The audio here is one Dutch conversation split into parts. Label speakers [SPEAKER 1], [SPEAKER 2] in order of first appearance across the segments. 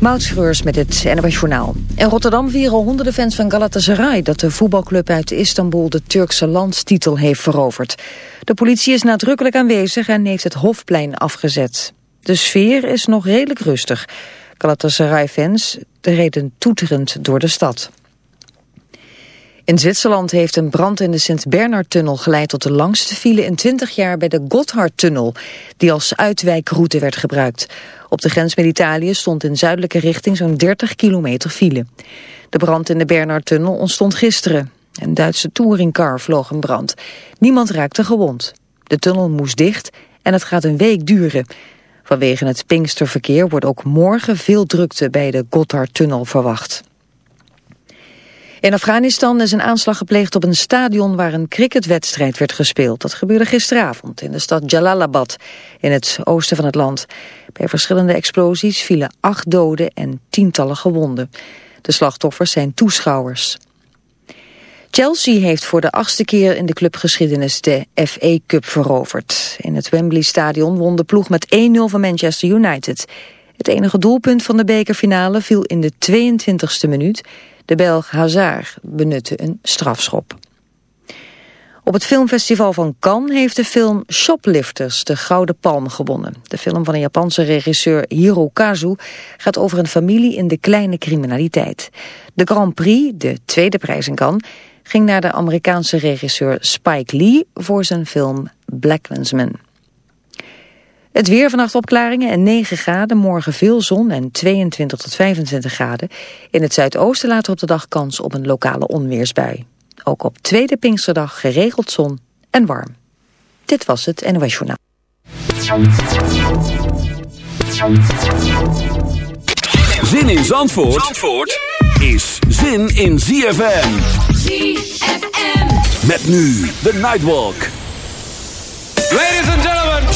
[SPEAKER 1] Moutschreurs met het NWS Journaal. In Rotterdam vieren honderden fans van Galatasaray... dat de voetbalclub uit Istanbul de Turkse landstitel heeft veroverd. De politie is nadrukkelijk aanwezig en heeft het Hofplein afgezet. De sfeer is nog redelijk rustig. Galatasaray-fans reden toeterend door de stad. In Zwitserland heeft een brand in de Sint-Bernard-tunnel geleid tot de langste file in 20 jaar bij de Gotthardtunnel, die als uitwijkroute werd gebruikt. Op de grens met Italië stond in zuidelijke richting zo'n 30 kilometer file. De brand in de Bernardtunnel ontstond gisteren. Een Duitse touringcar vloog een brand. Niemand raakte gewond. De tunnel moest dicht en het gaat een week duren. Vanwege het Pinksterverkeer wordt ook morgen veel drukte bij de Gotthardtunnel verwacht. In Afghanistan is een aanslag gepleegd op een stadion waar een cricketwedstrijd werd gespeeld. Dat gebeurde gisteravond in de stad Jalalabad in het oosten van het land. Bij verschillende explosies vielen acht doden en tientallen gewonden. De slachtoffers zijn toeschouwers. Chelsea heeft voor de achtste keer in de clubgeschiedenis de FA Cup veroverd. In het Wembley Stadion won de ploeg met 1-0 van Manchester United. Het enige doelpunt van de bekerfinale viel in de 22e minuut. De Belg Hazard benutte een strafschop. Op het filmfestival van Cannes heeft de film Shoplifters de Gouden Palm gewonnen. De film van een Japanse regisseur Hirokazu gaat over een familie in de kleine criminaliteit. De Grand Prix, de tweede prijs in Cannes, ging naar de Amerikaanse regisseur Spike Lee voor zijn film Blackmansman. Het weer vannacht opklaringen en 9 graden, morgen veel zon en 22 tot 25 graden. In het zuidoosten later op de dag kans op een lokale onweersbui. Ook op tweede Pinksterdag geregeld zon en warm. Dit was het NOS Journaal.
[SPEAKER 2] Zin in Zandvoort, Zandvoort is zin in ZFM.
[SPEAKER 3] ZFM.
[SPEAKER 2] Met nu de Nightwalk.
[SPEAKER 4] Ladies and.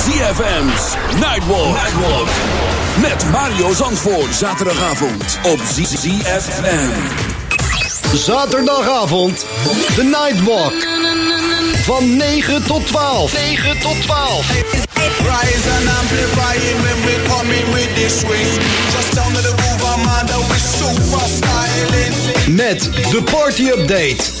[SPEAKER 2] ZFM's Nightwalk. Nightwalk. Met Mario Zandvoort. Zaterdagavond op ZFM.
[SPEAKER 5] Zaterdagavond, de Nightwalk. Van 9 tot 12. 9 tot 12.
[SPEAKER 6] Rise and amplify it when we come in with this swing. Just down to the groove, I'm under with super styling.
[SPEAKER 5] Met de party update.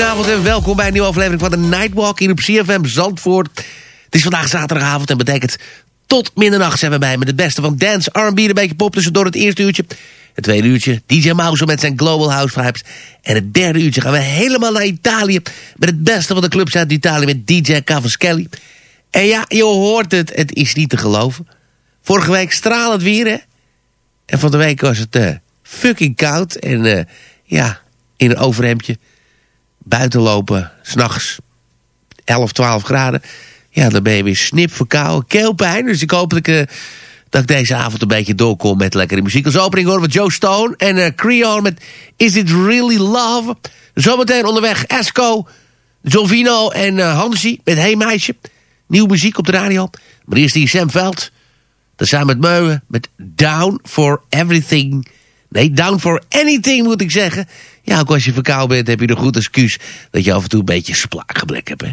[SPEAKER 7] Goedenavond en welkom bij een nieuwe aflevering van de Nightwalk hier op CFM Zandvoort. Het is vandaag zaterdagavond en betekent tot middernacht zijn we bij met het beste van dance, R&B, een beetje pop tussendoor het eerste uurtje. Het tweede uurtje DJ Mouse met zijn Global House Vibes. En het derde uurtje gaan we helemaal naar Italië met het beste van de clubs uit Italië met DJ Cavaschelli. En ja, je hoort het, het is niet te geloven. Vorige week stralend weer, hè? En van de week was het uh, fucking koud. En uh, ja, in een overhemdje buiten lopen, s'nachts 11, 12 graden. Ja, dan ben je weer snip verkouden, keelpijn. Dus ik hoop dat ik, uh, dat ik deze avond een beetje doorkom met lekkere muziek. Als opening horen we Joe Stone en uh, Creole met Is It Really Love? Zometeen onderweg Esco, Jovino en uh, Hansi met Hey Meisje. Nieuwe muziek op de radio. Maar eerst die Sam Veld. Dat samen met Meuwen met Down for Everything. Nee, Down for Anything moet ik zeggen. Ja, ook als je verkouden bent heb je een goed excuus... dat je af en toe een beetje splaakgebrek hebt, hè.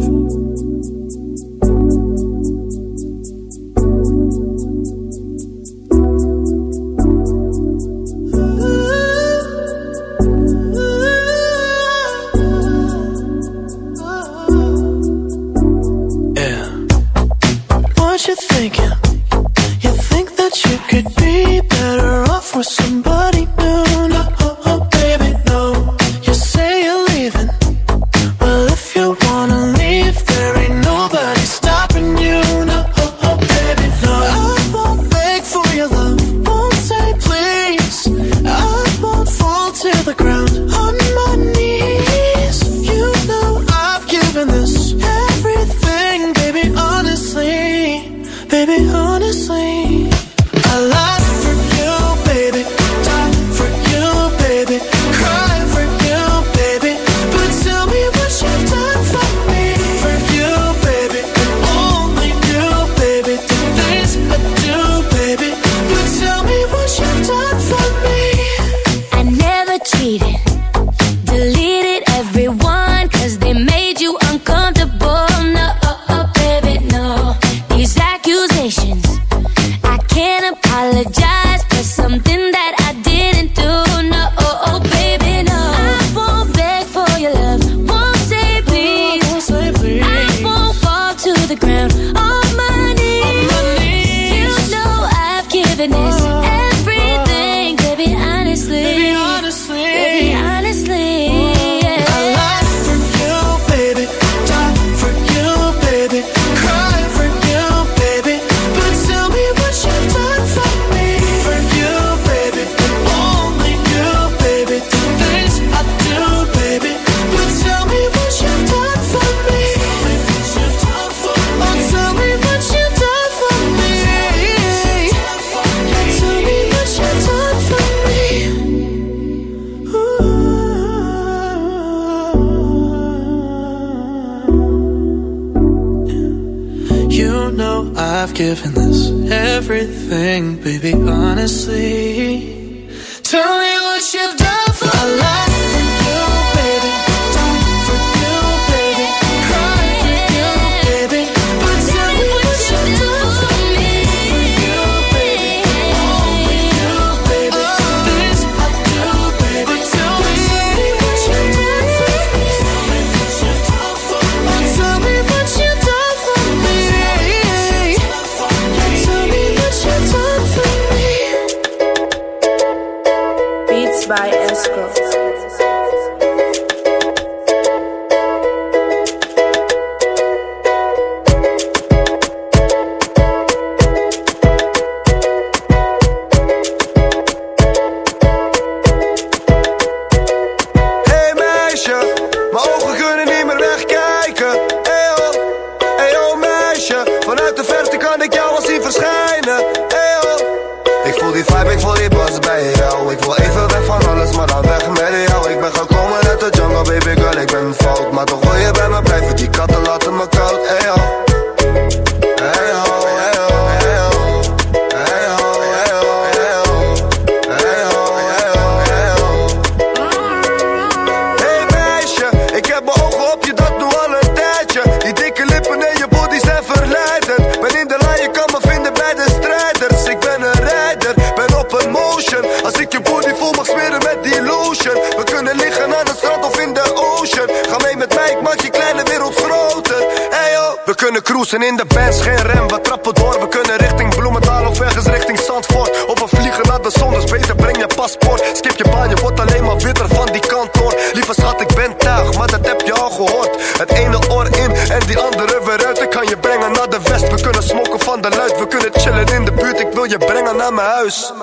[SPEAKER 6] en in de bands, geen rem, we trappen door We kunnen richting Bloementaal of ergens richting Zandvoort. Op een vliegen naar de zon, dus beter breng je paspoort. Skip je baan, je wordt alleen maar witter van die kantoor Lieve schat, ik ben tuig, maar dat heb je al gehoord. Het ene oor in en die andere weer uit. Ik kan je brengen naar de west, we kunnen smoken van de luid We kunnen chillen in de buurt, ik wil je brengen naar mijn huis.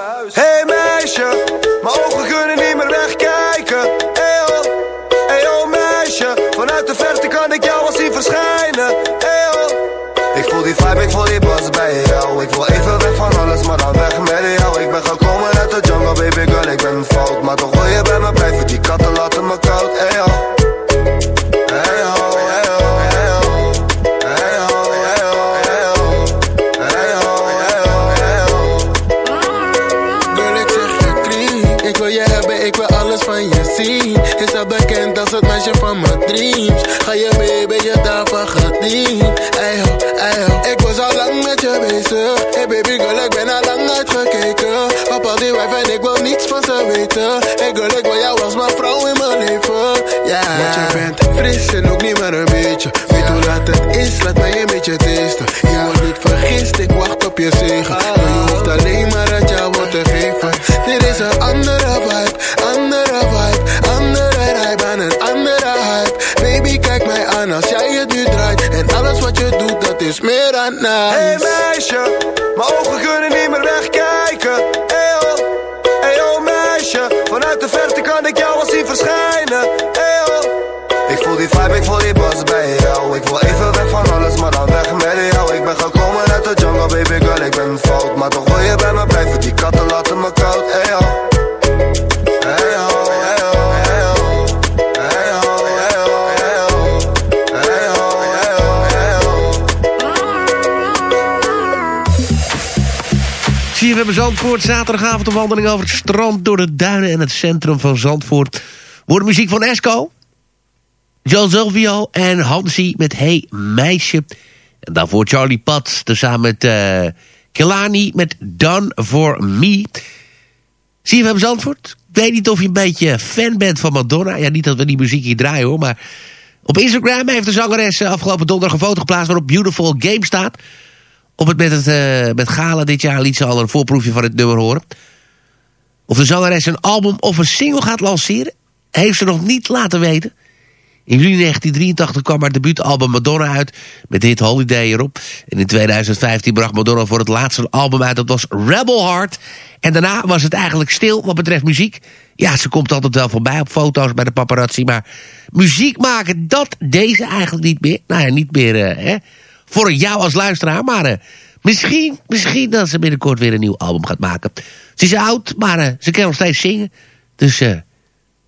[SPEAKER 6] jou Ik wil even
[SPEAKER 8] En als jij het nu draait en alles wat je doet, dat is meer dan nice.
[SPEAKER 6] Hey meisje, mijn ogen kunnen niet meer wegkijken. Hey oh, hey oh meisje, vanuit de verte kan ik jou al zien verschijnen. Hey oh, ik voel die vibe, ik voel die buzz bij jou. Ik wil even weg van alles, maar dan weg met jou. Ik ben gekomen uit de jungle, baby girl, ik ben fout, maar toch wil je bij me blijven.
[SPEAKER 3] Zandvoort. Zaterdagavond een wandeling over het strand... door de duinen en het centrum van Zandvoort. Wordt muziek van Esco. Joselvio en Hansi met Hey Meisje. En daarvoor Charlie Pat, tezamen met uh, Kelani met Done For Me. van Zandvoort, ik weet niet of je een beetje fan bent van Madonna. Ja, niet dat we die muziek hier draaien hoor, maar... Op Instagram heeft de zangeres eh, afgelopen donderdag een foto geplaatst... waarop Beautiful Game staat... Op het met, het, uh, met Gala dit jaar liet ze al een voorproefje van het nummer horen. Of de zangeres een album of een single gaat lanceren... heeft ze nog niet laten weten... In juli 1983 kwam haar debuutalbum Madonna uit met dit Holiday erop. En in 2015 bracht Madonna voor het laatste album uit, dat was Rebel Heart. En daarna was het eigenlijk stil wat betreft muziek. Ja, ze komt altijd wel voorbij op foto's bij de paparazzi, maar muziek maken, dat deze eigenlijk niet meer. Nou ja, niet meer uh, hè, voor jou als luisteraar, maar uh, misschien, misschien dat ze binnenkort weer een nieuw album gaat maken. Ze is oud, maar uh, ze kan nog steeds zingen. Dus... eh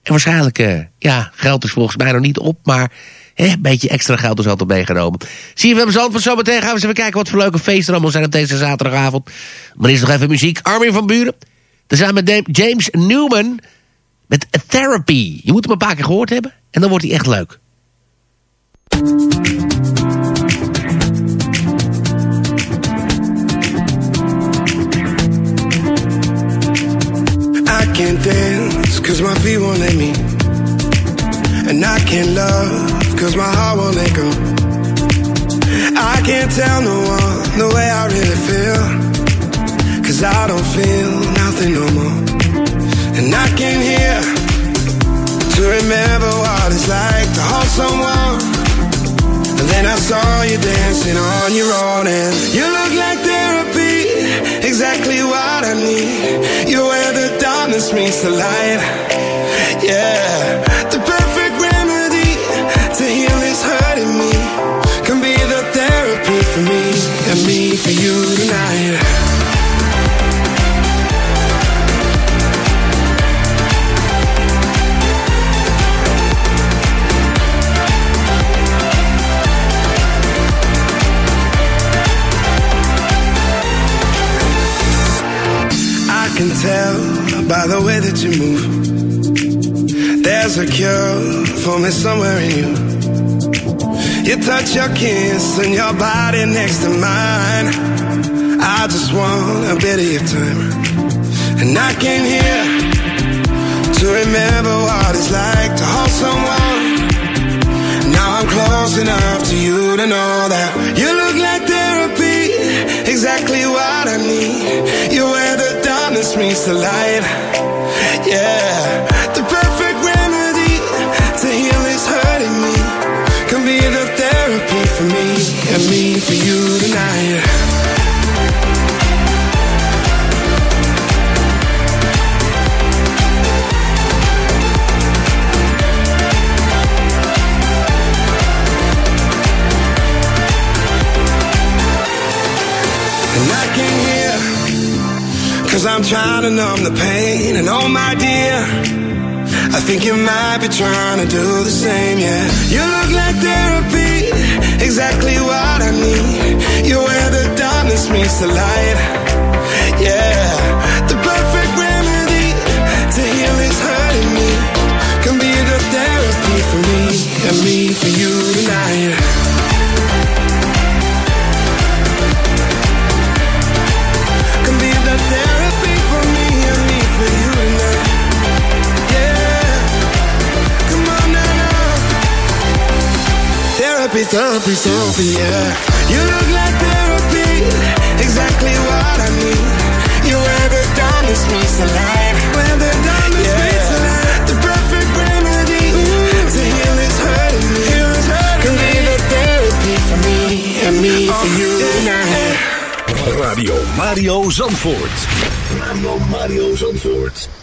[SPEAKER 3] en waarschijnlijk, ja, geld is volgens mij nog niet op, maar een beetje extra geld is altijd meegenomen. Zie je, we hebben van zometeen gaan we eens even kijken wat voor leuke feesten er allemaal zijn op deze zaterdagavond. Maar eerst nog even muziek. Armin van Buren. Dan zijn we met James Newman met Therapy. Je moet hem een paar keer gehoord hebben en dan wordt hij echt leuk.
[SPEAKER 9] Can't dance cause my feet won't let me. And I can't love cause my heart won't let go. I can't tell no one the way I really feel. Cause I don't feel nothing no more. And I came here to remember what it's like to hold someone. And then I saw you dancing on your own and you look like therapy, exactly what I need. You're where the darkness meets the light. Yeah, the perfect remedy to heal this hurting me can be the therapy for me and me for you tonight. Tell by the way that you move. There's a cure for me somewhere in you. You touch your kiss and your body next to mine. I just want a bit of your time. And I came here to remember what it's like to hold someone. Now I'm close enough to you to know that you look like therapy, exactly what I need. You're where the darkness meets the light. Yeah, trying to numb the pain And oh my dear. I think you might be trying to do the same, yeah. You look like therapy Exactly what I need. You're where the darkness meets the light Yeah. The perfect remedy To heal this hurting me. Can be the therapy for me And me for you tonight Therapy, therapy, therapy, yeah. You look like therapy, exactly what I need. You where the darkness meets the light, where the darkness meets the light. The perfect remedy to heal this hurting me. Can be the therapy for me and me for you tonight.
[SPEAKER 10] Radio Mario Zandvoort. Radio Mario Zandvoort.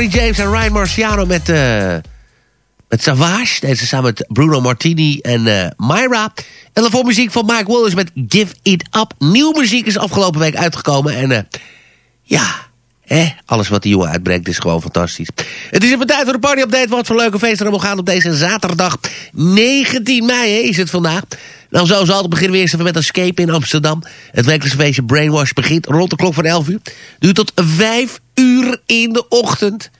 [SPEAKER 3] Sonny James en Ryan Marciano met, uh, met Savage. Deze samen met Bruno Martini en uh, Myra. En de muziek van Mike Willis met Give It Up. Nieuw muziek is afgelopen week uitgekomen. En uh, ja, hè, alles wat die jongen uitbrengt is gewoon fantastisch. Het is even tijd voor de party-update. Wat voor leuke feesten er allemaal gaan op deze zaterdag. 19 mei hè, is het vandaag. Nou, zo zal het beginnen we eerst even met Escape in Amsterdam. Het wekelijkse feestje Brainwash begint rond de klok van 11 uur. Duurt tot 5 uur in de ochtend.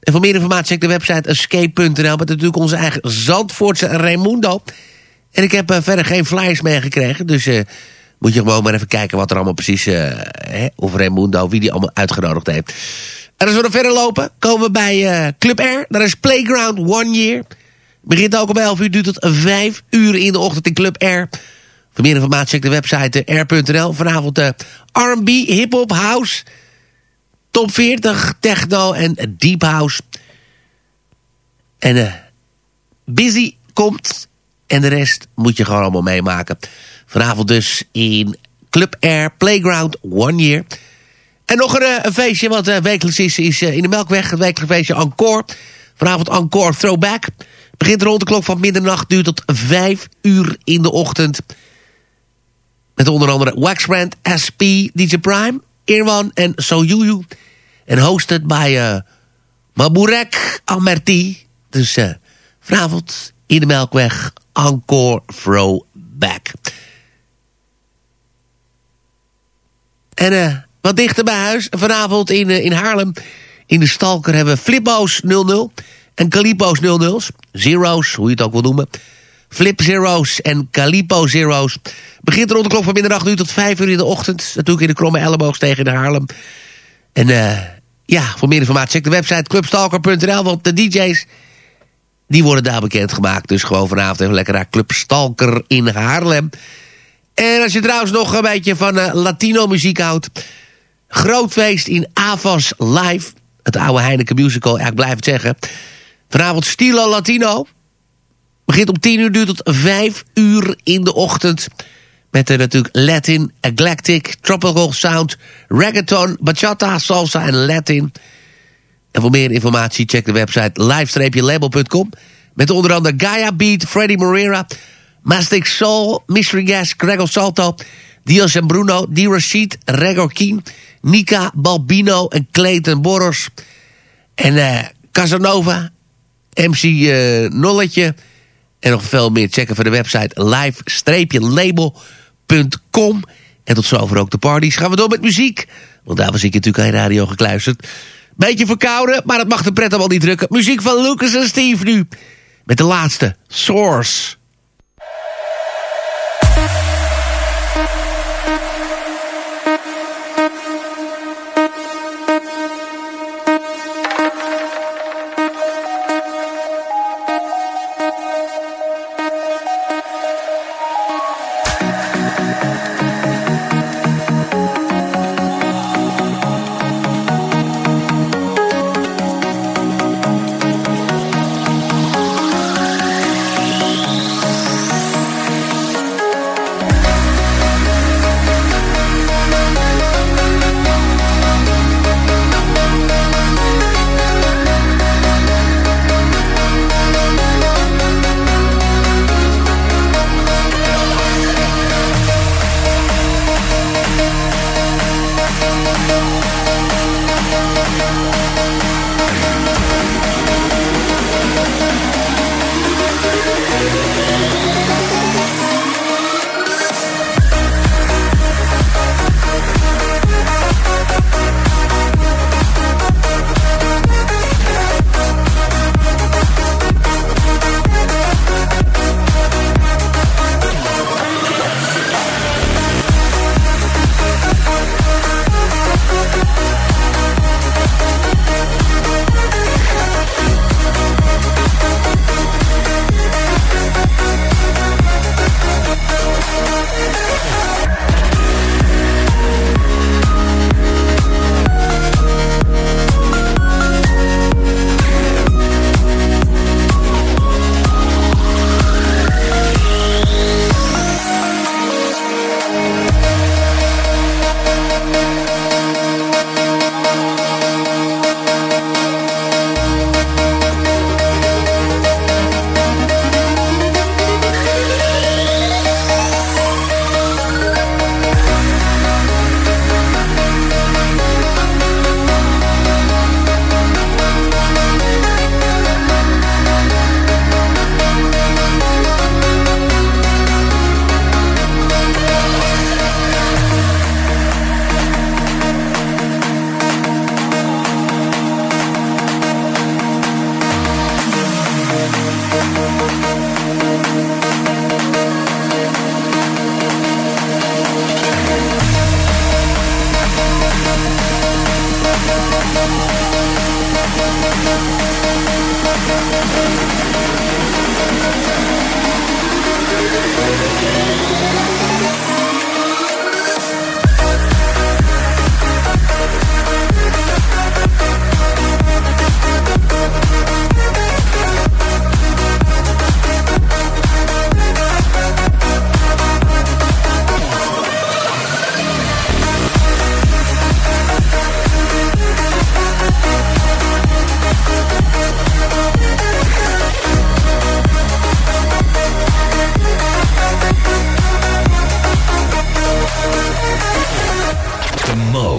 [SPEAKER 3] En voor meer informatie check de website escape.nl... met natuurlijk onze eigen Zandvoortse Raimundo. En ik heb uh, verder geen flyers meegekregen, dus... Uh, moet je gewoon maar even kijken wat er allemaal precies... Uh, hè, of Raimundo, wie die allemaal uitgenodigd heeft. En als we er verder lopen, komen we bij Club R. Daar is Playground One Year... Begint ook om 11 uur, duurt tot 5 uur in de ochtend in Club R. Voor meer informatie check de website eh, r.nl. Vanavond R&B, hip-hop, house, top 40, techno en deep house. En uh, Busy komt en de rest moet je gewoon allemaal meemaken. Vanavond dus in Club Air Playground One Year. En nog een, een feestje wat uh, wekelijks is, is in de Melkweg. Het feestje Encore. Vanavond Encore Throwback. Begint rond de klok van middernacht, duurt tot 5 uur in de ochtend. Met onder andere Waxbrand, SP, DJ Prime, Irwan en Soyuyu. En hosted bij uh, Maburek Amerti. Dus uh, vanavond in de Melkweg, Encore Throwback. En uh, wat dichter bij huis, vanavond in, in Haarlem... in de Stalker hebben we Flipbo's 00 en Calipo's 00's. Zero's, hoe je het ook wil noemen. Flip Zero's en Calipo Zero's. Begint rond de klok van middernacht uur tot vijf uur in de ochtend. Natuurlijk in de kromme elleboog tegen de Haarlem. En uh, ja, voor meer informatie check de website clubstalker.nl. Want de DJ's, die worden daar bekendgemaakt. Dus gewoon vanavond even lekker naar Club Stalker in Haarlem. En als je trouwens nog een beetje van uh, Latino muziek houdt. Groot feest in Avas Live. Het oude Heineken Musical, ja, ik blijf het zeggen. Vanavond Stilo Latino. Begint om 10 uur, duurt tot 5 uur in de ochtend. Met uh, natuurlijk Latin, Eclectic, Tropical Sound, Reggaeton, Bachata, Salsa en Latin. En voor meer informatie check de website live-label.com. Met onder andere Gaia Beat, Freddy Morera, Mastic Soul, Mystery Gas, Gregor Salto, Dios en Bruno, D. Rashid, Regor Keen, Nika, Balbino en Clayton Boros. En uh, Casanova, MC uh, Nolletje. En nog veel meer checken voor de website live-label.com. En tot zover ook de parties. Gaan we door met muziek. Want daar was ik natuurlijk aan radio gekluisterd. Beetje verkouden, maar dat mag de pret allemaal niet drukken. Muziek van Lucas en Steve nu. Met de laatste, Source.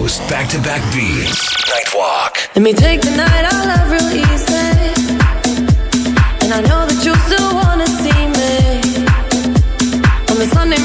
[SPEAKER 11] Mo's back to back beats. Nightwalk.
[SPEAKER 7] Let me take the night, I love real easy. And I know that you still wanna see me on the Sunday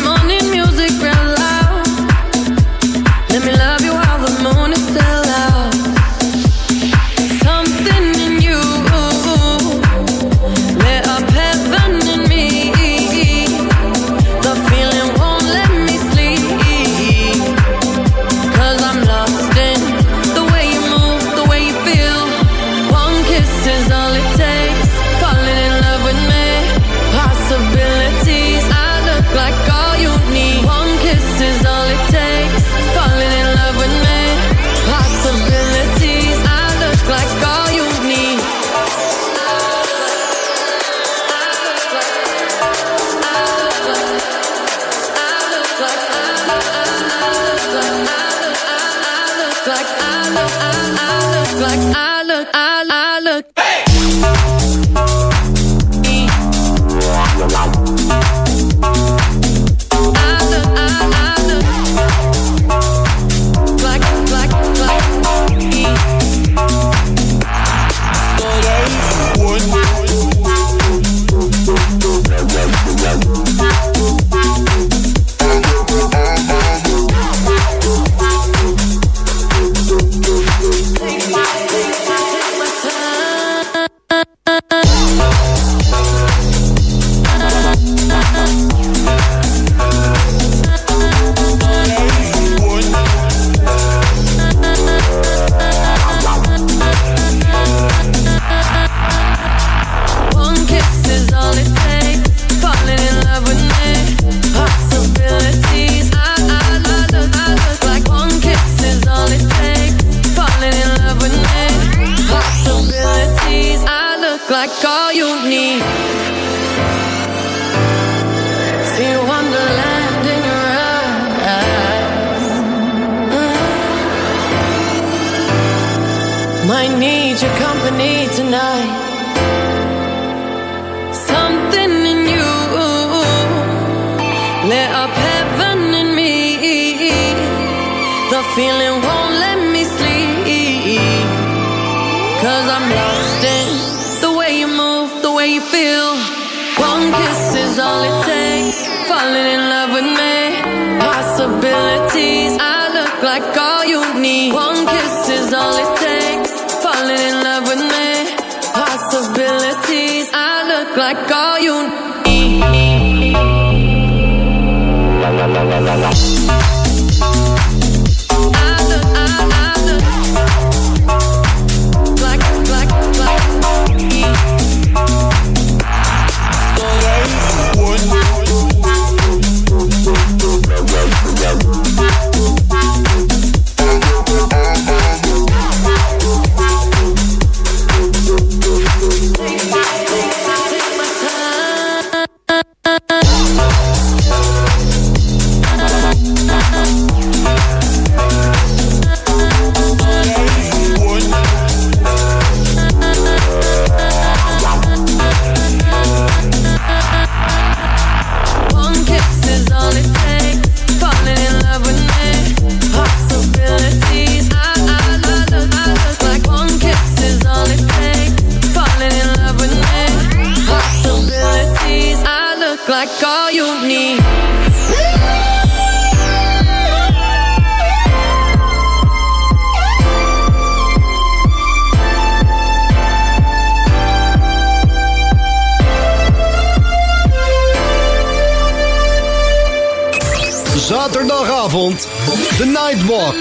[SPEAKER 7] avond. The
[SPEAKER 5] Nightwalk.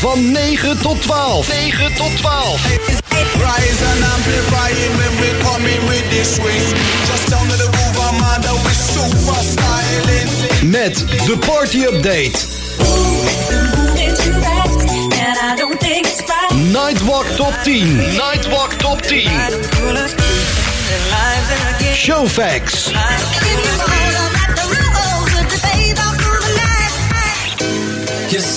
[SPEAKER 5] Van 9 tot 12. 9 tot 12.
[SPEAKER 12] Rise and amplify it when we with this swing. Just the super styling.
[SPEAKER 5] Met de party update. Nightwalk top 10. Nightwalk top 10. Showfax.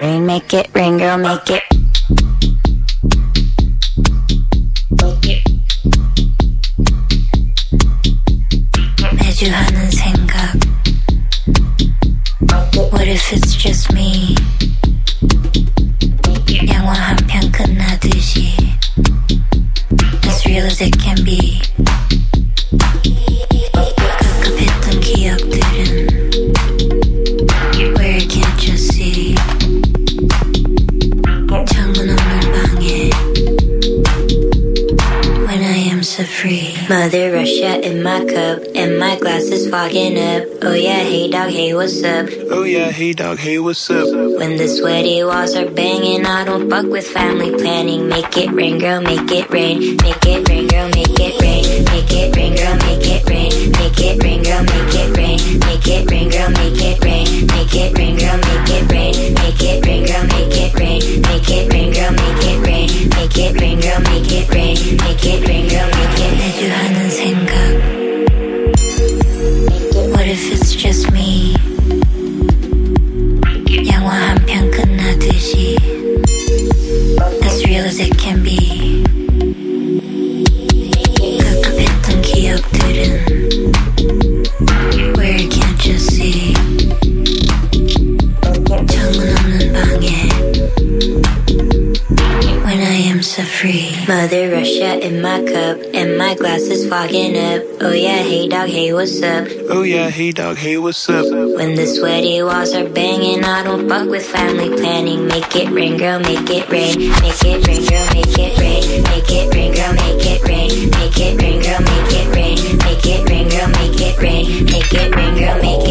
[SPEAKER 13] Rain, make it rain, girl, make it. 매주 하는 생각. What if it's just me? 영화 한 편 끝나듯이. As real as it can be. Mother Russia in my cup, and my glass is fogging up. Oh yeah, hey dog, hey what's up?
[SPEAKER 14] Oh yeah, hey dog, hey what's up?
[SPEAKER 13] When the sweaty walls are banging, I don't fuck with family planning. Make it rain, girl, make it rain. Make it rain, girl, make it rain. Make it rain, girl, make it rain. Make it rain, girl, make it rain. Make it rain, girl, make it rain. Make it rain, girl, make it rain. Make it rain, girl, make it rain. Make it rain, girl, make it rain. Make it rain, girl, make it rain. Make it rain, In my cup And my glass is fogging up Oh yeah, hey dog, hey what's up?
[SPEAKER 14] Oh yeah, hey dog, hey what's up?
[SPEAKER 13] When the sweaty walls are banging, I don't fuck with family planning. Make it rain, girl, make it rain. Make it rain, girl, make it rain. Make it rain, girl, make it rain. Make it rain, girl, make it rain. Make it rain, girl, make it rain. Make it rain, girl, make it. Mother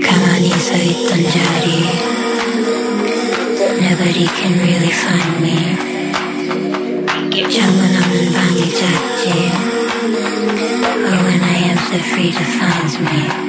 [SPEAKER 13] 가만히 서 있던 자리 Nobody can really find me 창문 없는 방이 작지 Or when I am so free to find me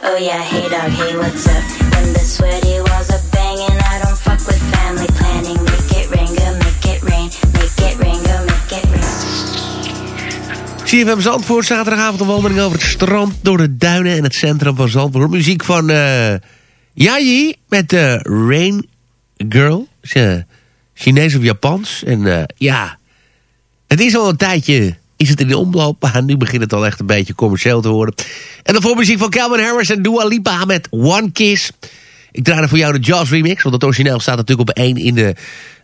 [SPEAKER 13] Oh yeah, hey dog, hey what's up? When the sweaty walls are banging, I don't fuck with family planning. Make it rain, go make it rain. Make it rain, go make it rain.
[SPEAKER 3] CFM Zandvoort, zaterdagavond een wandeling over het strand... door de duinen en het centrum van Zandvoort. Muziek van uh, Yayi met uh, Rain Girl. Is, uh, Chinees of Japans. En uh, ja, het is al een tijdje... Is het in de omloop, nu begint het al echt een beetje commercieel te worden. En dan voor muziek van Calvin Harris en Dua Lipa met One Kiss. Ik draai voor jou de Jazz remix, want het origineel staat natuurlijk op één in de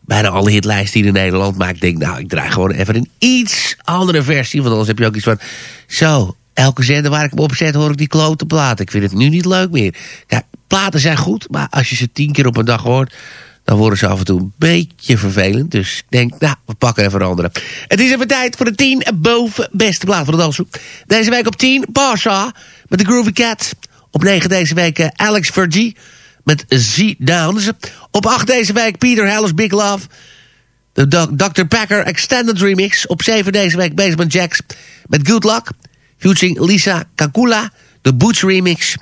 [SPEAKER 3] bijna alle hitlijsten hier in Nederland. Maar ik denk, nou, ik draai gewoon even een iets andere versie. Want anders heb je ook iets van, zo, elke zender waar ik hem op zet hoor ik die klote platen. Ik vind het nu niet leuk meer. Ja, platen zijn goed, maar als je ze tien keer op een dag hoort... dan worden ze af en toe een beetje vervelend. Dus ik denk, nou, we pakken even een. Het is even tijd voor de tien boven beste plaat van de dansgroep. Deze week op 10, Pasha met de Groovy Cat. Op 9 deze week eh, Alex Vergie met Z Downs. Op 8 deze week Peter Hellers Big Love. De Dr. Packer Extended Remix. Op 7 deze week Basement Jacks met Good Luck. Featuring Lisa Kakula. De Boots Remix.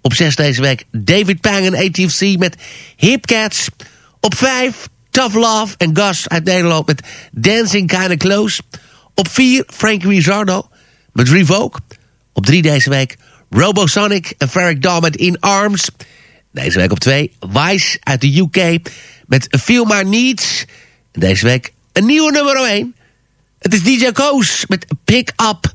[SPEAKER 3] Op 6 deze week David Pang en ATFC met Hip Cats. Op 5 Tough Love en Gus uit Nederland met Dancing Kinda Close. Op 4 Frankie Rizzardo met Revoke. Op 3 deze week Robosonic en Ferric Dahl met In Arms. Deze week op 2 Vice uit de UK met Feel My Needs. Deze week een nieuwe nummer 1. Het is DJ Koos met Pick Up.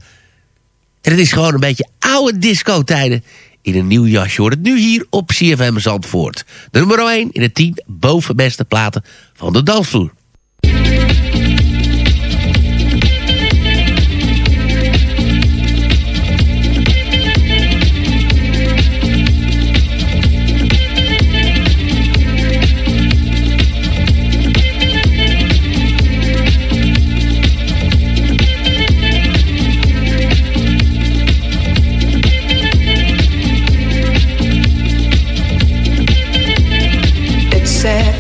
[SPEAKER 3] En het is gewoon een beetje oude disco-tijden in een nieuw jasje. Je hoort het nu hier op CFM Zandvoort. De nummer 1 in de 10 bovenbeste platen van de dansvloer.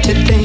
[SPEAKER 15] To think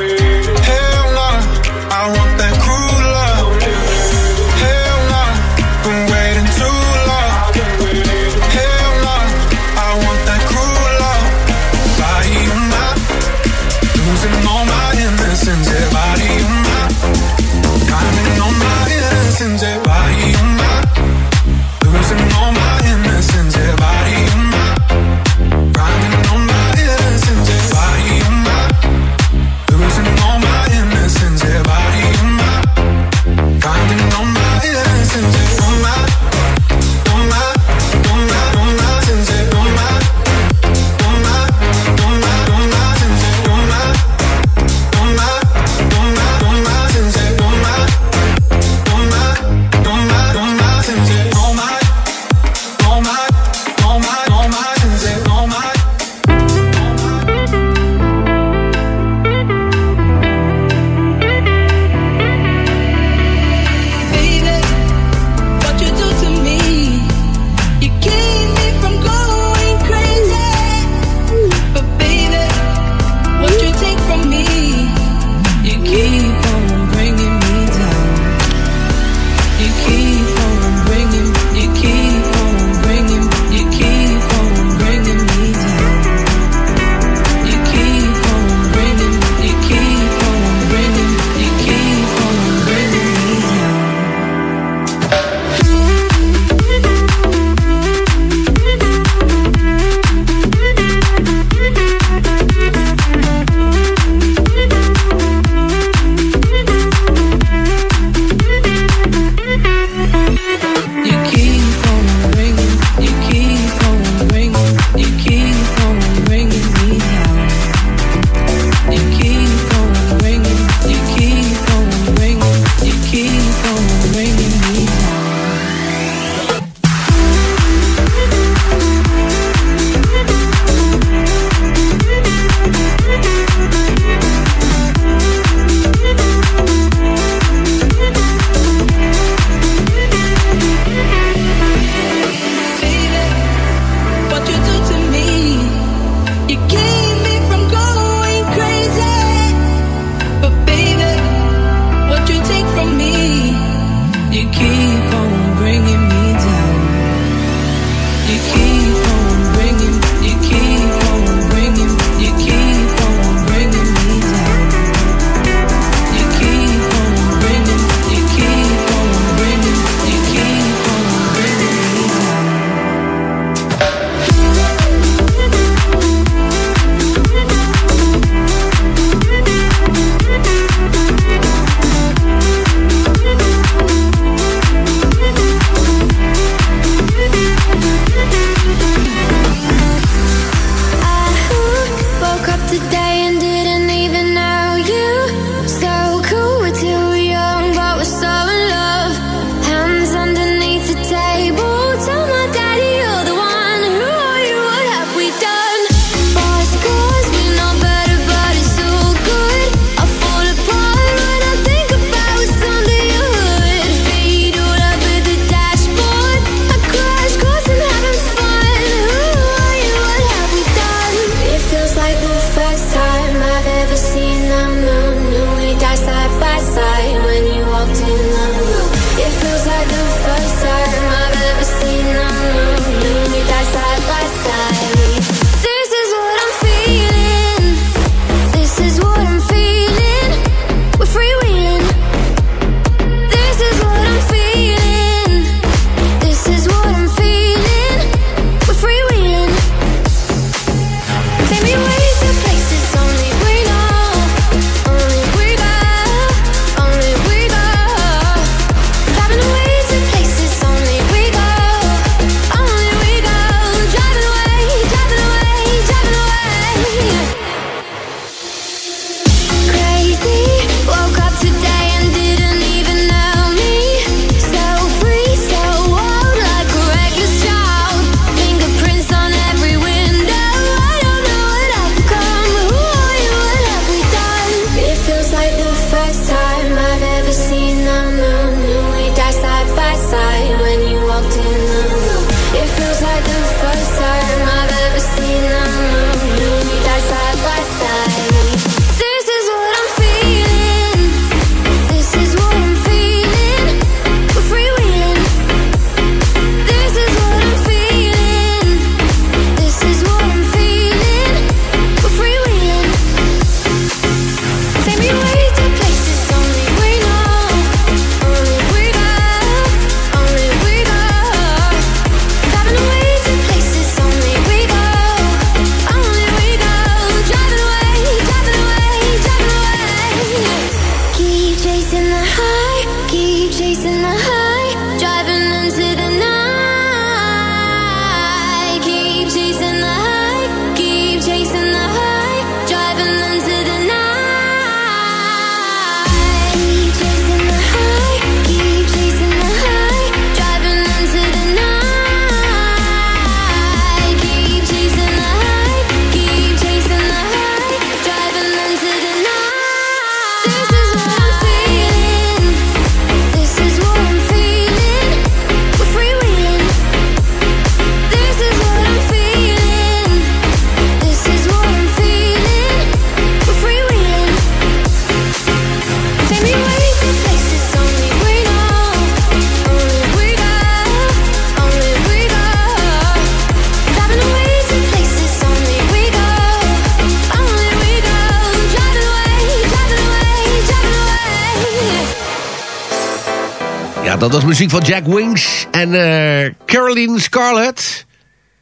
[SPEAKER 3] Dat was muziek van Jack Wings en eh Caroline Scarlett.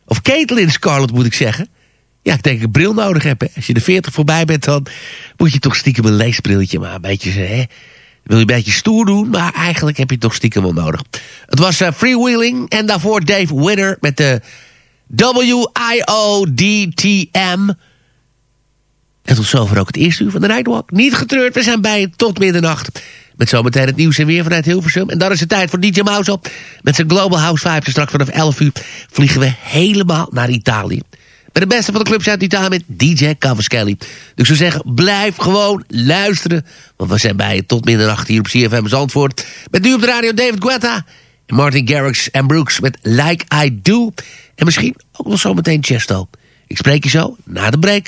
[SPEAKER 3] Of Caitlin Scarlett moet ik zeggen. Ja, ik denk ik een bril nodig heb. Als je de 40 voorbij bent, dan moet je toch stiekem een leesbrilletje. Maar een beetje, hè, wil je een beetje stoer doen, maar eigenlijk heb je toch stiekem wel nodig. Het was eh, Freewheeling en daarvoor Dave Winner met de W-I-O-D-T-M. En tot zover ook het eerste uur van de Nightwalk. Niet getreurd, we zijn bij tot middernacht. Met zometeen het nieuws en weer vanuit Hilversum. En dan is het tijd voor DJ Mouse op. Met zijn Global House Vibes. En straks vanaf 11 uur vliegen we helemaal naar Italië. Met de beste van de clubs uit Italië met DJ Cavaschelli. Dus ik zou zeggen, blijf gewoon luisteren. Want we zijn bij je tot middernacht hier op CFM Zandvoort. Met nu op de radio David Guetta. En Martin Garrix en Brooks met Like I Do. En misschien ook nog zometeen Chesto. Ik spreek je zo na de break.